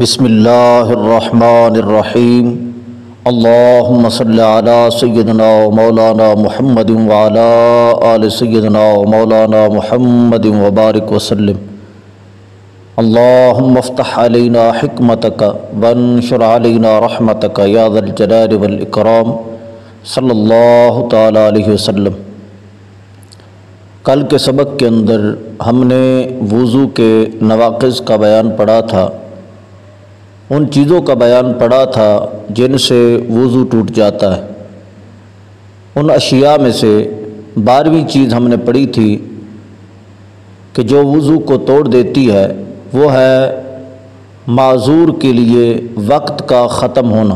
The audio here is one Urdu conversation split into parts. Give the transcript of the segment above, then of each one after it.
بسم اللہ الرحمن الرحیم۔ اللہم صلی علی سیدنا و مولانا محمد وعلا آل سیدنا و مولانا محمد وبارک وسلم۔ اللہم افتح علینا حکمتک وانشر علینا رحمتک یا ذا الجلال والاکرام۔ صلی اللہ تعالی علیہ وسلم۔ کل کے سبق کے اندر ہم نے وضو کے نواقض کا بیان پڑھا تھا۔ ان چیزوں کا بیان پڑھا تھا جن سے وضو ٹوٹ جاتا ہے۔ ان اشیاء میں سے بارہویں چیز ہم نے پڑھی تھی کہ جو وضو کو توڑ دیتی ہے، وہ ہے معذور کے لیے وقت کا ختم ہونا۔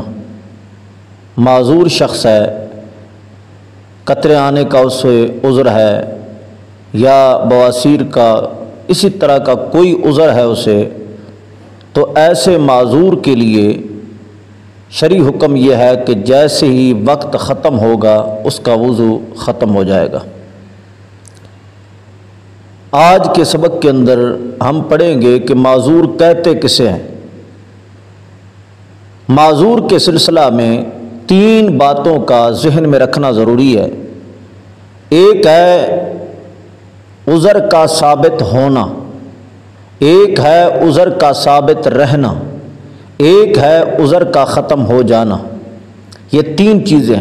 معذور شخص ہے، قطرے آنے کا اس سے عذر ہے یا بواسیر کا، اسی طرح کا کوئی عذر ہے اسے تو ایسے معذور کے لیے شرع حکم یہ ہے کہ جیسے ہی وقت ختم ہوگا، اس کا وضو ختم ہو جائے گا۔ آج کے سبق کے اندر ہم پڑھیں گے کہ معذور کہتے کسے ہیں۔ معذور کے سلسلہ میں تین باتوں کا ذہن میں رکھنا ضروری ہے۔ ایک ہے، عذر کا ثابت ہونا۔ ایک ہے عذر کا ثابت رہنا، ایک ہے عذر کا ختم ہو جانا۔ یہ تین چیزیں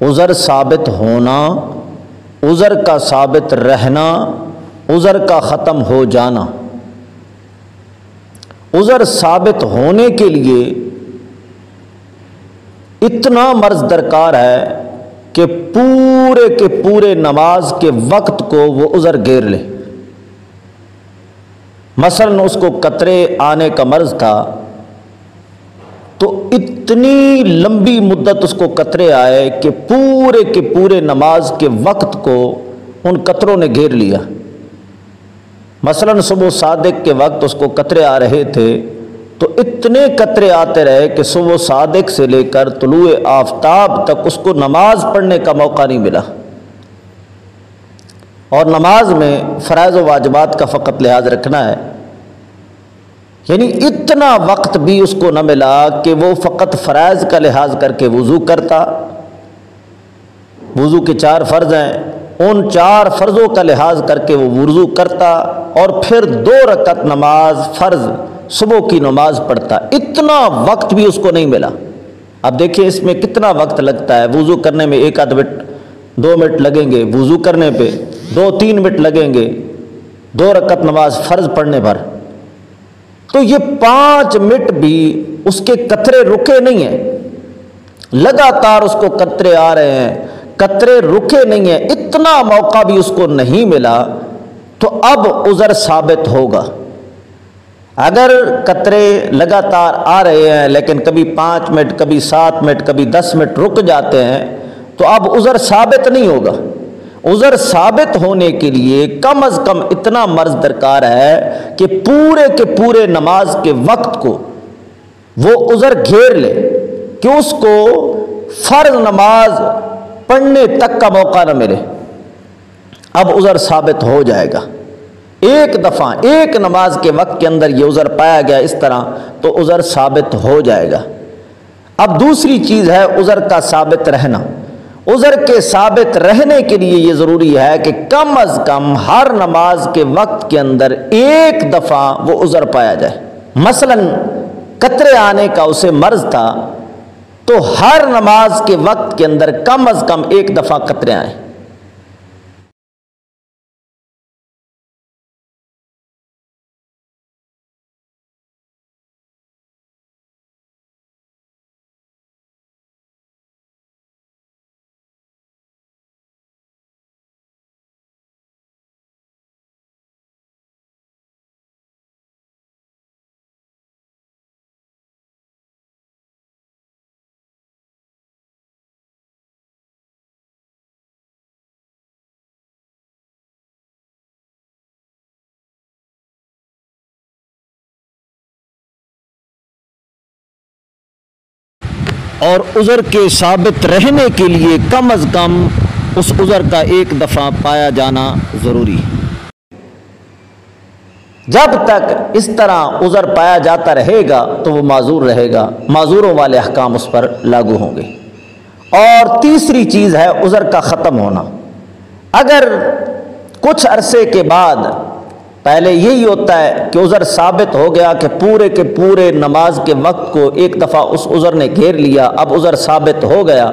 عذر ثابت ہونا، عذر کا ثابت رہنا، عذر کا ختم ہو جانا۔ عذر ثابت ہونے کے لیے اتنا مرض درکار ہے کہ پورے کے پورے نماز کے وقت کو وہ عذر گیر لے۔ مثلا اس کو قطرے آنے کا مرض تھا، تو اتنی لمبی مدت اس کو قطرے آئے کہ پورے کے پورے نماز کے وقت کو ان قطروں نے گھیر لیا۔ مثلا صبح صادق کے وقت اس کو قطرے آ رہے تھے، تو اتنے قطرے آتے رہے کہ صبح صادق سے لے کر طلوع آفتاب تک اس کو نماز پڑھنے کا موقع نہیں ملا۔ اور نماز میں فرائض و واجبات کا فقط لحاظ رکھنا ہے یعنی اتنا وقت بھی اس کو نہ ملا کہ وہ فقط فرائض کا لحاظ کر کے وضو کرتا۔ وضو کے چار فرض ہیں۔ ان چار فرضوں کا لحاظ کر کے وہ وضو کرتا اور پھر دو رکعت نماز فرض صبح کی نماز پڑھتا۔ اتنا وقت بھی اس کو نہیں ملا۔ اب دیکھیں اس میں کتنا وقت لگتا ہے۔ وضو کرنے میں ایک آدھ منٹ، دو منٹ لگیں گے وضو کرنے پہ، دو تین منٹ لگیں گے۔ دو رکعت نماز فرض پڑھنے پر۔ تو یہ پانچ منٹ بھی اس کے قطرے رکے نہیں ہیں۔ لگاتار اس کو قطرے آ رہے ہیں، قطرے رکے نہیں ہیں، اتنا موقع بھی اس کو نہیں ملا تو اب عذر ثابت ہوگا۔ اگر قطرے لگاتار آ رہے ہیں لیکن کبھی پانچ منٹ، کبھی سات منٹ، کبھی دس منٹ رک جاتے ہیں تو اب عذر ثابت نہیں ہوگا۔ عذر ثابت ہونے کے لیے کم از کم اتنا مرض درکار ہے کہ پورے کے پورے نماز کے وقت کو وہ عذر گھیر لے کہ اس کو فرض نماز پڑھنے تک کا موقع نہ ملے۔ اب عذر ثابت ہو جائے گا۔ ایک دفعہ، ایک نماز کے وقت کے اندر یہ عذر پایا گیا اس طرح تو عذر ثابت ہو جائے گا۔ اب دوسری چیز ہے عذر کا ثابت رہنا۔ عذر کے ثابت رہنے کے لیے یہ ضروری ہے کہ کم از کم ہر نماز کے وقت کے اندر ایک دفعہ وہ عذر پایا جائے۔ مثلا قطرے آنے کا اسے مرض تھا تو ہر نماز کے وقت کے اندر کم از کم ایک دفعہ قطرے آئیں اور عذر کے ثابت رہنے کے لیے کم از کم اس عذر کا ایک دفعہ پایا جانا ضروری ہے۔ جب تک اس طرح عذر پایا جاتا رہے گا تو وہ معذور رہے گا۔ معذوروں والے احکام اس پر لاگو ہوں گے۔ اور تیسری چیز ہے عذر کا ختم ہونا۔ اگر کچھ عرصے کے بعد پہلے یہی ہوتا ہے کہ عذر ثابت ہو گیا کہ پورے کے پورے نماز کے وقت کو ایک دفعہ اس عذر نے گھیر لیا، اب عذر ثابت ہو گیا۔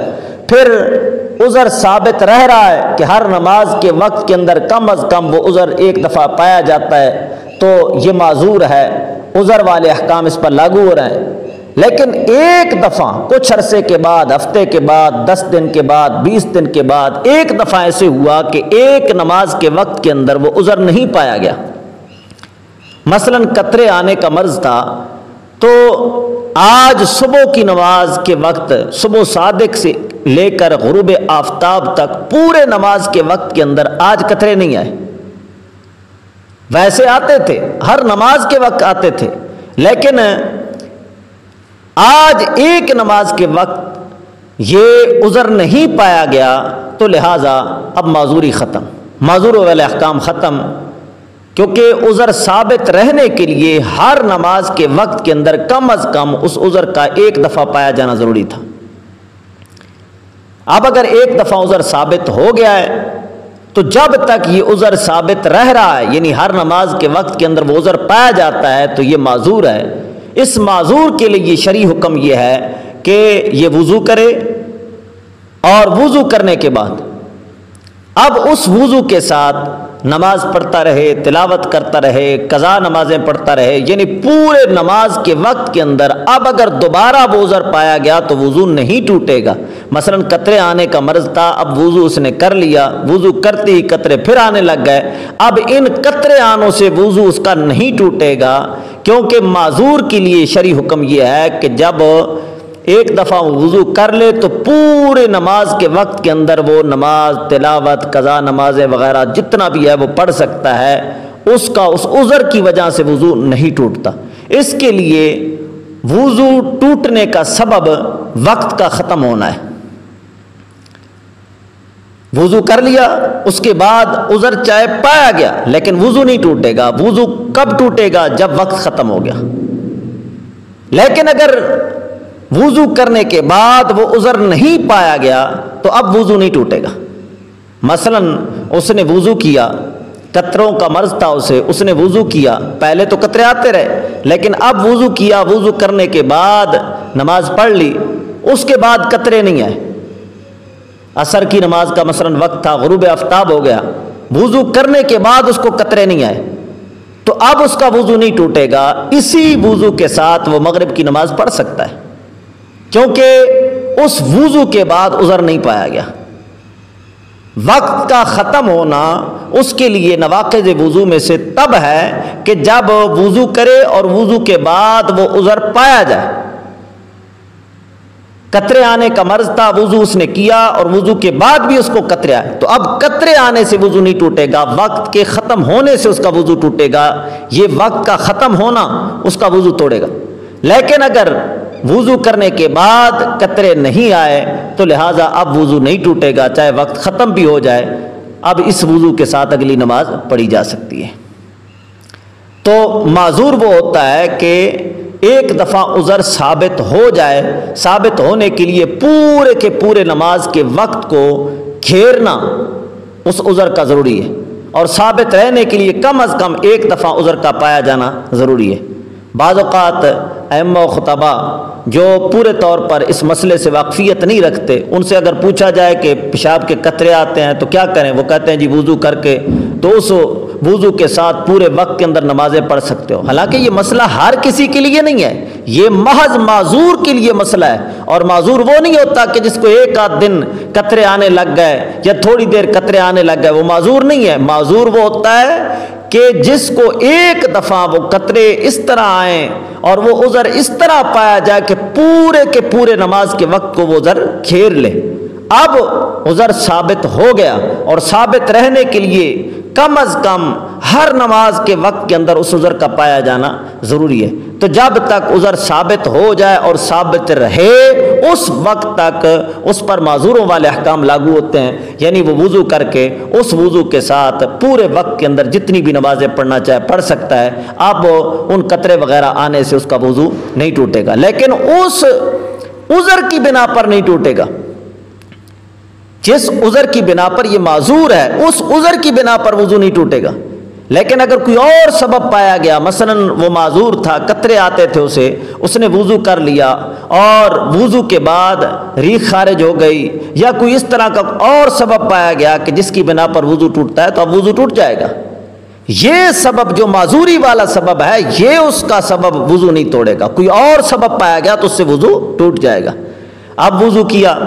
پھر عذر ثابت رہ رہا ہے کہ ہر نماز کے وقت کے اندر کم از کم وہ عذر ایک دفعہ پایا جاتا ہے، تو یہ معذور ہے۔ عذر والے احکام اس پر لاگو ہو رہے ہیں۔ لیکن ایک دفعہ، کچھ عرصے کے بعد، ہفتے کے بعد، دس دن کے بعد، بیس دن کے بعد، ایک دفعہ ایسے ہوا کہ ایک نماز کے وقت کے اندر وہ عذر نہیں پایا گیا۔ مثلا قطرے آنے کا مرض تھا، تو آج صبح کی نماز کے وقت، صبح صادق سے لے کر غروب آفتاب تک پورے نماز کے وقت کے اندر آج قطرے نہیں آئے۔ ویسے آتے تھے، ہر نماز کے وقت آتے تھے، لیکن آج ایک نماز کے وقت یہ عذر نہیں پایا گیا، تو لہٰذا اب معذوری ختم۔ معذور والے احکام ختم۔ کیونکہ عذر ثابت رہنے کے لیے ہر نماز کے وقت کے اندر کم از کم اس عذر کا ایک دفعہ پایا جانا ضروری تھا۔ اب اگر ایک دفعہ عذر ثابت ہو گیا ہے، تو جب تک یہ عذر ثابت رہ رہا ہے یعنی ہر نماز کے وقت کے اندر وہ عذر پایا جاتا ہے، تو یہ معذور ہے۔ اس معذور کے لیے یہ شرعی حکم یہ ہے کہ یہ وضو کرے اور وضو کرنے کے بعد۔ اب اس وضو کے ساتھ نماز پڑھتا رہے، تلاوت کرتا رہے قضا نمازیں پڑھتا رہے یعنی پورے نماز کے وقت کے اندر اب اگر دوبارہ بوزر پایا گیا تو وضو نہیں ٹوٹے گا۔ مثلا قطرے آنے کا مرض تھا، اب وضو اس نے کر لیا، وضو کرتے ہی قطرے پھر آنے لگ گئے۔ اب ان قطرے آنوں سے وضو اس کا نہیں ٹوٹے گا، کیونکہ معذور کے لیے شرع حکم یہ ہے کہ جب ایک دفعہ وضو کر لے تو پورے نماز کے وقت کے اندر وہ نماز تلاوت قضا نمازیں وغیرہ جتنا بھی ہے وہ پڑھ سکتا ہے، اس کا، اس عذر کی وجہ سے وضو نہیں ٹوٹتا۔ اس کے لیے وضو ٹوٹنے کا سبب وقت کا ختم ہونا ہے۔ وضو کر لیا، اس کے بعد عذر چاہے پایا گیا، لیکن وضو نہیں ٹوٹے گا۔ وضو کب ٹوٹے گا؟ جب وقت ختم ہو گیا۔ لیکن اگر وضو کرنے کے بعد وہ عذر نہیں پایا گیا تو اب وضو نہیں ٹوٹے گا۔ مثلا اس نے وضو کیا، قطروں کا مرض تھا اسے، اس نے وضو کیا۔ پہلے تو قطرے آتے رہے، لیکن اب وضو کیا، وضو کرنے کے بعد نماز پڑھ لی۔ اس کے بعد قطرے نہیں آئے۔ عصر کی نماز کا مثلا وقت تھا، غروب آفتاب ہو گیا۔ وضو کرنے کے بعد اس کو قطرے نہیں آئے۔ تو اب اس کا وضو نہیں ٹوٹے گا، اسی وضو کے ساتھ وہ مغرب کی نماز پڑھ سکتا ہے۔ کیونکہ اس وضو کے بعد عذر نہیں پایا گیا۔ وقت کا ختم ہونا اس کے لیے نواقض وضو میں سے تب ہے کہ جب وضو کرے اور وضو کے بعد وہ عذر پایا جائے۔ قطرے آنے کا مرض تھا، وضو اس نے کیا اور وضو کے بعد بھی اس کو قطرے آئے۔ تو اب قطرے آنے سے وضو نہیں ٹوٹے گا، وقت کے ختم ہونے سے اس کا وضو ٹوٹے گا۔ یہ وقت کا ختم ہونا، اس کا وضو توڑے گا۔ لیکن اگر وضو کرنے کے بعد قطرے نہیں آئے، تو لہٰذا اب وضو نہیں ٹوٹے گا، چاہے وقت ختم بھی ہو جائے، اب اس وضو کے ساتھ اگلی نماز پڑھی جا سکتی ہے۔ تو معذور وہ ہوتا ہے کہ ایک دفعہ عذر ثابت ہو جائے، ثابت ہونے کے لیے پورے کے پورے نماز کے وقت کو گھیرنا اس عذر کا ضروری ہے۔ اور ثابت رہنے کے لیے کم از کم ایک دفعہ عذر کا پایا جانا ضروری ہے۔ بعض اوقات ایم و خطبہ جو پورے طور پر اس مسئلے سے واقفیت نہیں رکھتے، ان سے اگر پوچھا جائے کہ پیشاب کے قطرے آتے ہیں تو کیا کریں؟ وہ کہتے ہیں جی وضو کر کے تو اس وضو کے ساتھ پورے وقت کے اندر نمازیں پڑھ سکتے ہو۔ حالانکہ یہ مسئلہ ہر کسی کے لیے نہیں ہے۔ یہ محض معذور کے لیے مسئلہ ہے۔ اور معذور وہ نہیں ہوتا کہ جس کو ایک آدھ دن قطرے آنے لگ گئے یا تھوڑی دیر قطرے آنے لگ گئے، وہ معذور نہیں ہے۔ معذور وہ ہوتا ہے کہ جس کو ایک دفعہ وہ قطرے اس طرح آئیں اور وہ عذر اس طرح پایا جائے کہ پورے کے پورے نماز کے وقت کو وہ عذر گھیر لے۔ اب عذر ثابت ہو گیا اور ثابت رہنے کے لیے کم از کم ہر نماز کے وقت کے اندر اس عذر کا پایا جانا ضروری ہے۔ تو جب تک عذر ثابت ہو جائے اور ثابت رہے، اس وقت تک اس پر معذوروں والے احکام لاگو ہوتے ہیں۔ یعنی وہ وضو کر کے اس وضو کے ساتھ پورے وقت کے اندر جتنی بھی نمازیں پڑھنا چاہے، پڑھ سکتا ہے۔ اب ان قطرے وغیرہ آنے سے اس کا وضو نہیں ٹوٹے گا۔ لیکن اس عذر کی بنا پر نہیں ٹوٹے گا۔ جس عذر کی بنا پر یہ معذور ہے، اس عذر کی بنا پر وضو نہیں ٹوٹے گا۔ لیکن اگر کوئی اور سبب پایا گیا، مثلا وہ معذور تھا، قطرے آتے تھے اسے، اس نے وضو کر لیا اور وضو کے بعد ریخ خارج ہو گئی، یا کوئی اس طرح کا اور سبب پایا گیا کہ جس کی بنا پر وضو ٹوٹتا ہے تو اب وضو ٹوٹ جائے گا۔ یہ سبب جو معذوری والا سبب ہے، یہ اس کا سبب وضو نہیں توڑے گا۔ کوئی اور سبب پایا گیا تو اس سے وضو ٹوٹ جائے گا۔ اب وضو کیا۔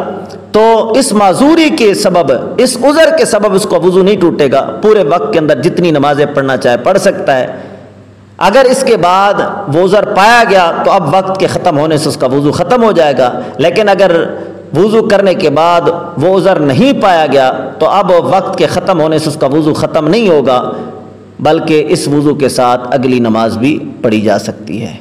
تو اس معذوری کے سبب، اس عذر کے سبب اس کو وضو نہیں ٹوٹے گا۔ پورے وقت کے اندر جتنی نمازیں پڑھنا چاہے، پڑھ سکتا ہے۔ اگر اس کے بعد وہ عذر پایا گیا، تو اب وقت کے ختم ہونے سے اس کا وضو ختم ہو جائے گا۔ لیکن اگر وضو کرنے کے بعد وہ عذر نہیں پایا گیا، تو اب وقت کے ختم ہونے سے اس کا وضو ختم نہیں ہوگا، بلکہ اس وضو کے ساتھ اگلی نماز بھی پڑھی جا سکتی ہے۔